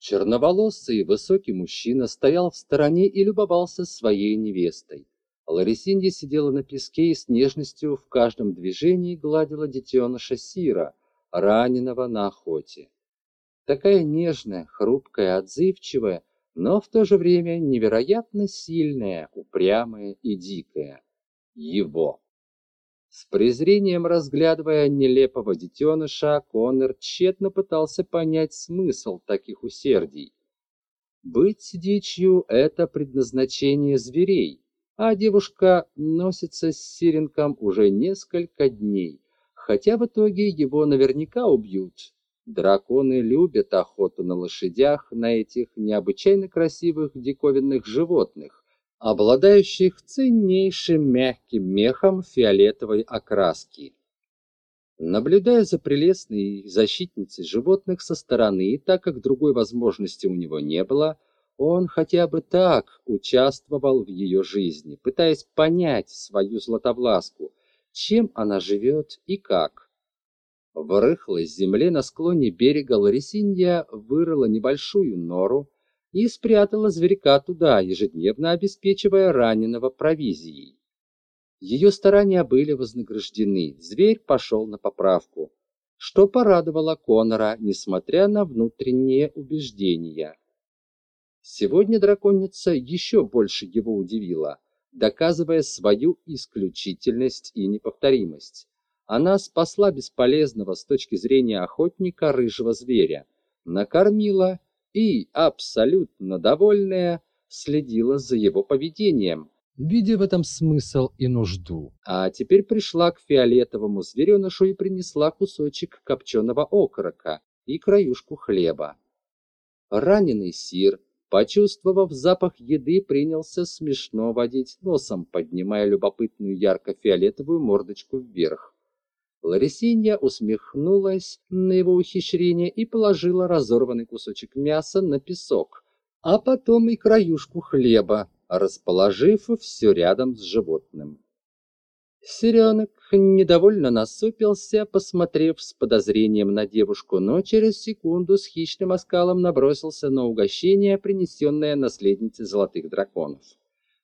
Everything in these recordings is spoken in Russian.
Черноволосый высокий мужчина стоял в стороне и любовался своей невестой. Ларисинья сидела на песке и с нежностью в каждом движении гладила детеныша Сира, раненого на охоте. Такая нежная, хрупкая, отзывчивая, но в то же время невероятно сильная, упрямая и дикая. Его. С презрением разглядывая нелепого детеныша, Коннор тщетно пытался понять смысл таких усердий. Быть дичью — это предназначение зверей, а девушка носится с Сиренком уже несколько дней, хотя в итоге его наверняка убьют. Драконы любят охоту на лошадях на этих необычайно красивых диковинных животных, обладающих ценнейшим мягким мехом фиолетовой окраски. Наблюдая за прелестной защитницей животных со стороны, так как другой возможности у него не было, он хотя бы так участвовал в ее жизни, пытаясь понять свою златовласку, чем она живет и как. В рыхлой земле на склоне берега Ларисинья вырыла небольшую нору, и спрятала зверька туда, ежедневно обеспечивая раненого провизией. Ее старания были вознаграждены, зверь пошел на поправку, что порадовало Конора, несмотря на внутренние убеждения. Сегодня драконица еще больше его удивила, доказывая свою исключительность и неповторимость. Она спасла бесполезного с точки зрения охотника рыжего зверя, накормила и, абсолютно довольная, следила за его поведением, видя в этом смысл и нужду. А теперь пришла к фиолетовому зверенышу и принесла кусочек копченого окорока и краюшку хлеба. Раненый сир, почувствовав запах еды, принялся смешно водить носом, поднимая любопытную ярко-фиолетовую мордочку вверх. Ларисинья усмехнулась на его ухищрение и положила разорванный кусочек мяса на песок, а потом и краюшку хлеба, расположив все рядом с животным. Серенок недовольно насупился, посмотрев с подозрением на девушку, но через секунду с хищным оскалом набросился на угощение, принесенное наследнице золотых драконов.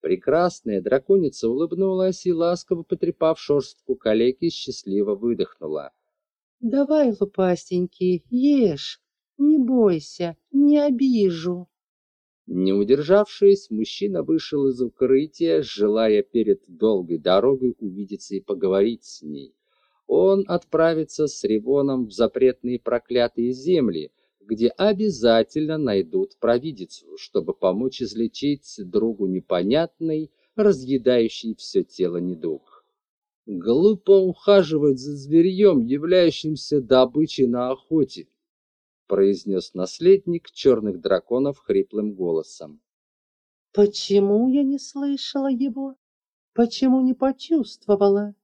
Прекрасная драконица улыбнулась и, ласково потрепав шерстку калеки, счастливо выдохнула. «Давай, лупастенький, ешь, не бойся, не обижу». Не удержавшись, мужчина вышел из укрытия, желая перед долгой дорогой увидеться и поговорить с ней. Он отправится с Ревоном в запретные проклятые земли, где обязательно найдут провидицу, чтобы помочь излечить другу непонятный, разъедающий все тело недуг. Глупо ухаживать за зверьем, являющимся добычей на охоте, произнес наследник черных драконов хриплым голосом. Почему я не слышала его? Почему не почувствовала?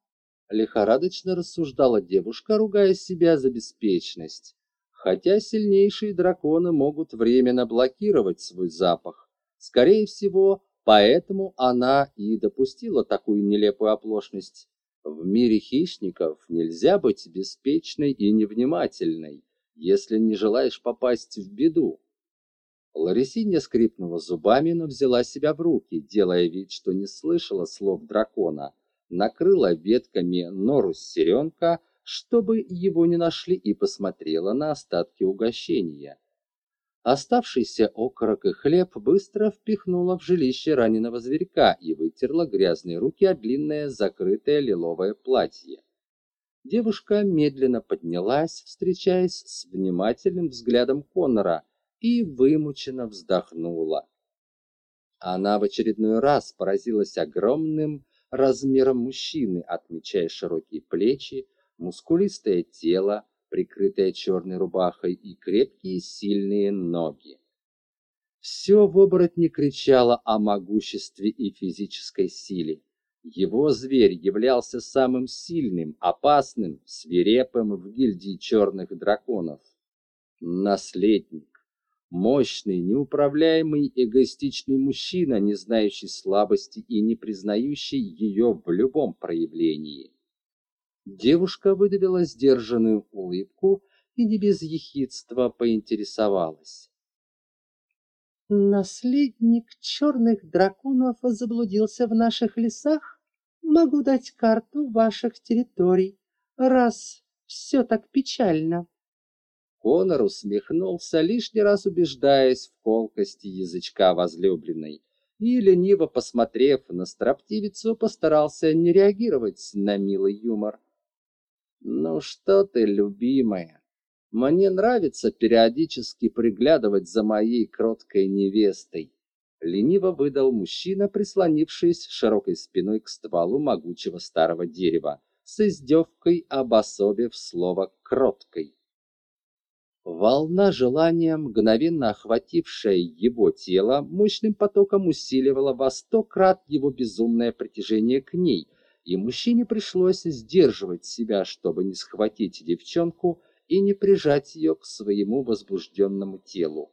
Лихорадочно рассуждала девушка, ругая себя за беспечность хотя сильнейшие драконы могут временно блокировать свой запах. Скорее всего, поэтому она и допустила такую нелепую оплошность. В мире хищников нельзя быть беспечной и невнимательной, если не желаешь попасть в беду. Ларисинья скрипнула зубами, но взяла себя в руки, делая вид, что не слышала слов дракона, накрыла ветками нору сиренка, чтобы его не нашли, и посмотрела на остатки угощения. Оставшийся окорок и хлеб быстро впихнула в жилище раненого зверька и вытерла грязные руки о длинное закрытое лиловое платье. Девушка медленно поднялась, встречаясь с внимательным взглядом Коннора, и вымученно вздохнула. Она в очередной раз поразилась огромным размером мужчины, отмечая широкие плечи, мускулистое тело, прикрытое черной рубахой, и крепкие сильные ноги. Все в оборотне кричало о могуществе и физической силе. Его зверь являлся самым сильным, опасным, свирепым в гильдии черных драконов. Наследник. Мощный, неуправляемый, эгоистичный мужчина, не знающий слабости и не признающий ее в любом проявлении. Девушка выдавила сдержанную улыбку и не без ехидства поинтересовалась. Наследник черных драконов заблудился в наших лесах? Могу дать карту ваших территорий, раз все так печально. Конор усмехнулся, лишний раз убеждаясь в колкости язычка возлюбленной, и, лениво посмотрев на строптивицу, постарался не реагировать на милый юмор. «Ну что ты, любимая, мне нравится периодически приглядывать за моей кроткой невестой. Лениво выдал мужчина, прислонившись широкой спиной к стволу могучего старого дерева, с издевкой обособив слово «кроткой». Волна желания, мгновенно охватившая его тело, мощным потоком усиливала во сто крат его безумное притяжение к ней, и мужчине пришлось сдерживать себя, чтобы не схватить девчонку и не прижать ее к своему возбужденному телу.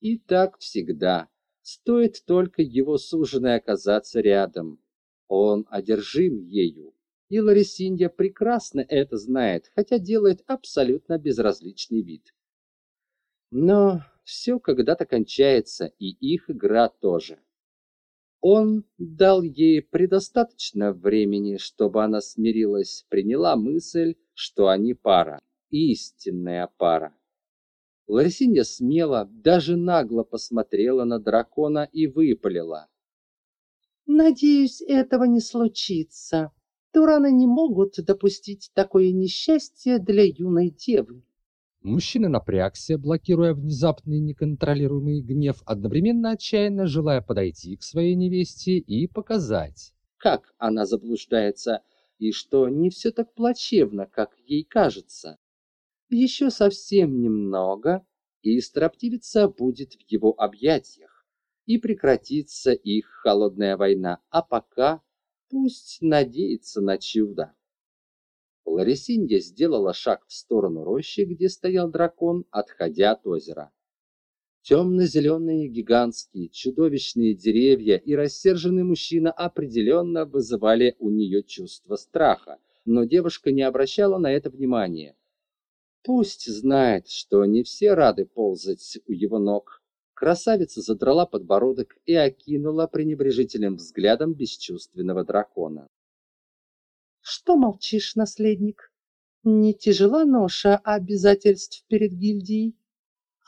И так всегда. Стоит только его суженой оказаться рядом. Он одержим ею. И Ларисинья прекрасно это знает, хотя делает абсолютно безразличный вид. Но все когда-то кончается, и их игра тоже. Он дал ей предостаточно времени, чтобы она смирилась, приняла мысль, что они пара истинная пара. Ларисинья смело, даже нагло посмотрела на дракона и выпалила. «Надеюсь, этого не случится. Тураны не могут допустить такое несчастье для юной девы». Мужчина напрягся, блокируя внезапный неконтролируемый гнев, одновременно отчаянно желая подойти к своей невесте и показать, как она заблуждается, и что не все так плачевно, как ей кажется. Еще совсем немного, и строптивица будет в его объятиях, и прекратится их холодная война, а пока пусть надеется на чудо. Ларисинья сделала шаг в сторону рощи, где стоял дракон, отходя от озера. Темно-зеленые гигантские чудовищные деревья и рассерженный мужчина определенно вызывали у нее чувство страха, но девушка не обращала на это внимания. Пусть знает, что не все рады ползать у его ног. Красавица задрала подбородок и окинула пренебрежительным взглядом бесчувственного дракона. Что молчишь, наследник? Не тяжела ноша обязательств перед гильдией?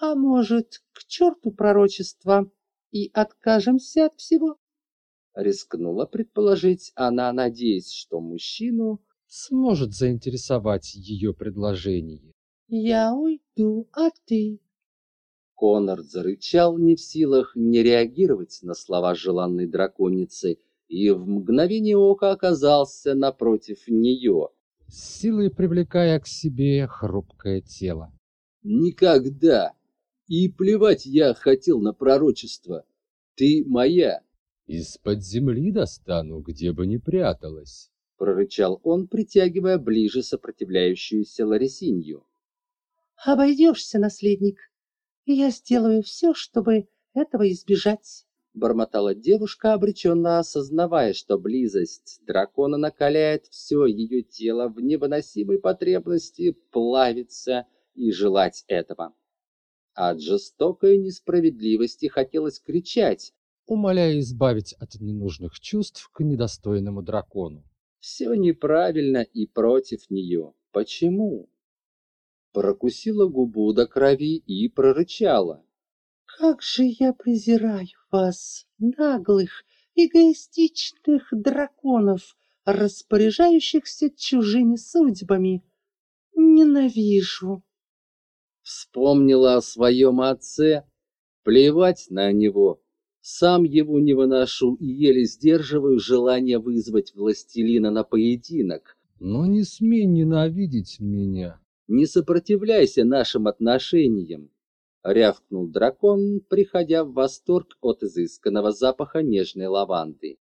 А может, к черту пророчества и откажемся от всего? Рискнула предположить она, надеясь, что мужчину сможет заинтересовать ее предложение. Я уйду, а ты? Конор зарычал, не в силах не реагировать на слова желанной драконицы, и в мгновение ока оказался напротив нее, с силой привлекая к себе хрупкое тело. «Никогда! И плевать я хотел на пророчество! Ты моя!» «Из-под земли достану, где бы ни пряталась!» прорычал он, притягивая ближе сопротивляющуюся Ларисинью обойдешься, наследник. И я сделаю все, чтобы этого избежать. Бормотала девушка, обреченно осознавая, что близость дракона накаляет все ее тело в невыносимой потребности плавиться и желать этого. От жестокой несправедливости хотелось кричать, умоляя избавить от ненужных чувств к недостойному дракону. Все неправильно и против нее. Почему? прокусила губу до крови и прорычала. «Как же я презираю вас, наглых, эгоистичных драконов, распоряжающихся чужими судьбами! Ненавижу!» Вспомнила о своем отце. Плевать на него. Сам его не выношу и еле сдерживаю желание вызвать властелина на поединок. Но не смей ненавидеть меня не сопротивляйся нашим отношениям!» — рявкнул дракон, приходя в восторг от изысканного запаха нежной лаванды.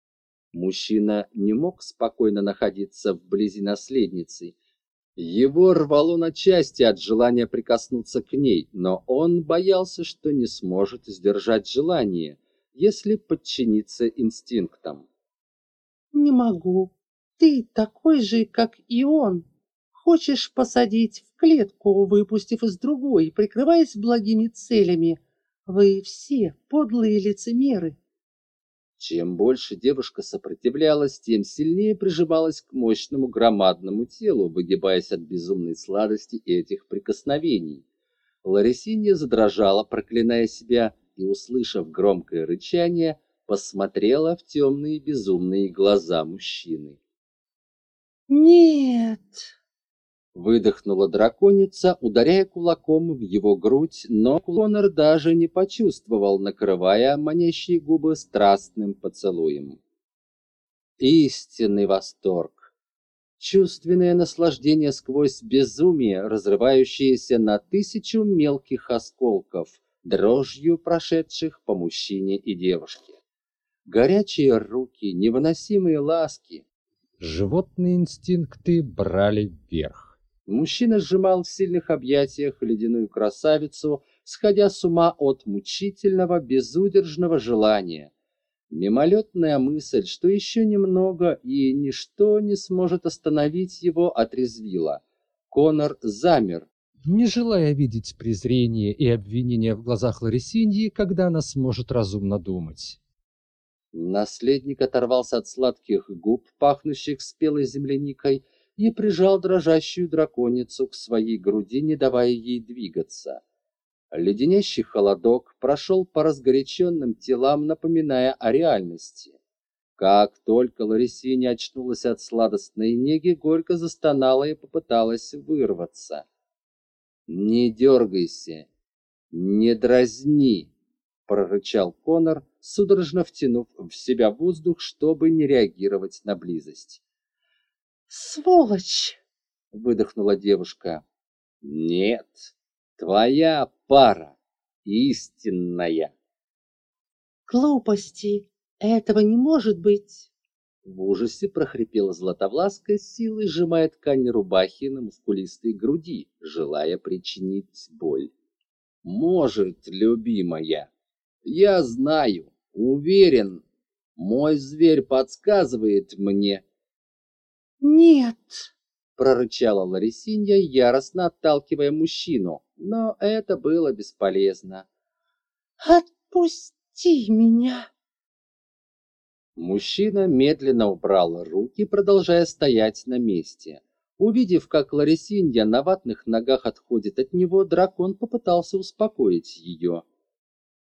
Мужчина не мог спокойно находиться вблизи наследницы. Его рвало на части от желания прикоснуться к ней, но он боялся, что не сможет сдержать желание, если подчиниться инстинктам. «Не могу. Ты такой же, как и он», Хочешь посадить в клетку, выпустив из другой, прикрываясь благими целями. Вы все подлые лицемеры. Чем больше девушка сопротивлялась, тем сильнее прижималась к мощному громадному телу, выгибаясь от безумной сладости этих прикосновений. Ларисинья задрожала, проклиная себя, и, услышав громкое рычание, посмотрела в темные безумные глаза мужчины. «Нет!» Выдохнула драконица, ударяя кулаком в его грудь, но Конор даже не почувствовал, накрывая манящие губы страстным поцелуем. Истинный восторг. Чувственное наслаждение сквозь безумие, разрывающееся на тысячу мелких осколков, дрожью прошедших по мужчине и девушке. Горячие руки, невыносимые ласки. Животные инстинкты брали вверх. Мужчина сжимал в сильных объятиях ледяную красавицу, сходя с ума от мучительного, безудержного желания. Мимолетная мысль, что еще немного и ничто не сможет остановить его, отрезвила. Конор замер. Не желая видеть презрение и обвинения в глазах Ларисиньи, когда она сможет разумно думать. Наследник оторвался от сладких губ, пахнущих спелой земляникой, и прижал дрожащую драконицу к своей груди, не давая ей двигаться. Леденящий холодок прошел по разгоряченным телам, напоминая о реальности. Как только Ларисиня очнулась от сладостной неги, горько застонала и попыталась вырваться. «Не дергайся, не дразни!» — прорычал Конор, судорожно втянув в себя воздух, чтобы не реагировать на близость. Сволочь! Выдохнула девушка. Нет, твоя пара истинная. Глупости! Этого не может быть! В ужасе прохрипела Златовласка, силой сжимая ткань рубахи на мускулистой груди, желая причинить боль. «Может, любимая, я знаю, уверен, мой зверь подсказывает мне, «Нет!» — прорычала Ларисинья, яростно отталкивая мужчину, но это было бесполезно. «Отпусти меня!» Мужчина медленно убрал руки, продолжая стоять на месте. Увидев, как Ларисинья на ватных ногах отходит от него, дракон попытался успокоить ее.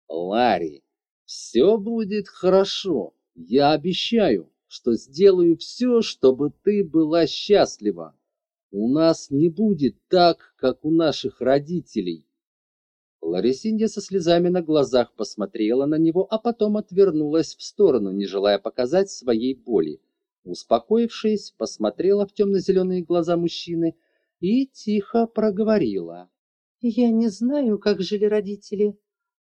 «Ларри, все будет хорошо, я обещаю!» Что сделаю все, чтобы ты была счастлива. У нас не будет так, как у наших родителей. Ларисинья со слезами на глазах посмотрела на него, а потом отвернулась в сторону, не желая показать своей боли. Успокоившись, посмотрела в темно-зеленые глаза мужчины и тихо проговорила. «Я не знаю, как жили родители.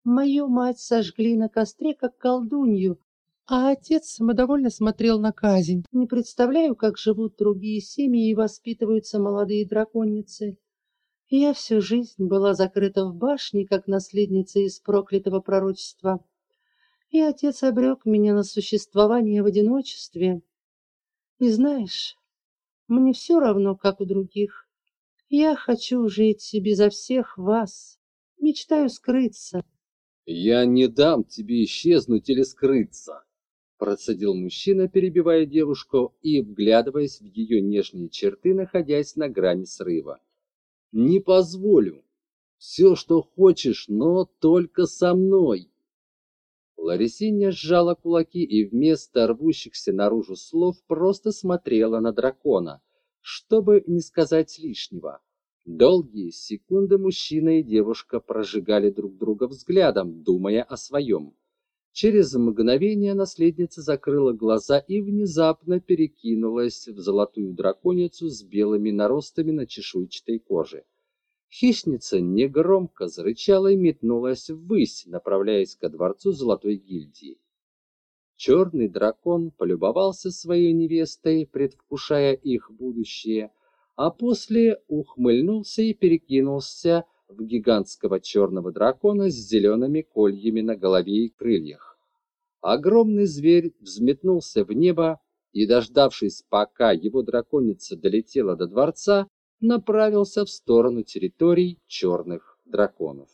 Мою мать сожгли на костре, как колдунью, а отец самодовольно смотрел на казнь. Не представляю, как живут другие семьи и воспитываются молодые драконицы. Я всю жизнь была закрыта в башне, как наследница из проклятого пророчества. И отец обрек меня на существование в одиночестве. И знаешь, мне все равно, как у других. Я хочу жить безо всех вас. Мечтаю скрыться. Я не дам тебе исчезнуть или скрыться процедил мужчина, перебивая девушку и вглядываясь в ее нежные черты, находясь на грани срыва. Не позволю. Все, что хочешь, но только со мной. Ларисинья сжала кулаки и вместо рвущихся наружу слов просто смотрела на дракона, чтобы не сказать лишнего. Долгие секунды мужчина и девушка прожигали друг друга взглядом, думая о своем. Через мгновение наследница закрыла глаза и внезапно перекинулась в золотую драконицу с белыми наростами на чешуйчатой коже. Хищница негромко зарычала и метнулась ввысь, направляясь ко дворцу Золотой гильдии. Черный дракон полюбовался своей невестой, предвкушая их будущее, а после ухмыльнулся и перекинулся в гигантского черного дракона с зелеными кольями на голове и крыльях. Огромный зверь взметнулся в небо и, дождавшись, пока его драконица долетела до дворца, направился в сторону территорий черных драконов.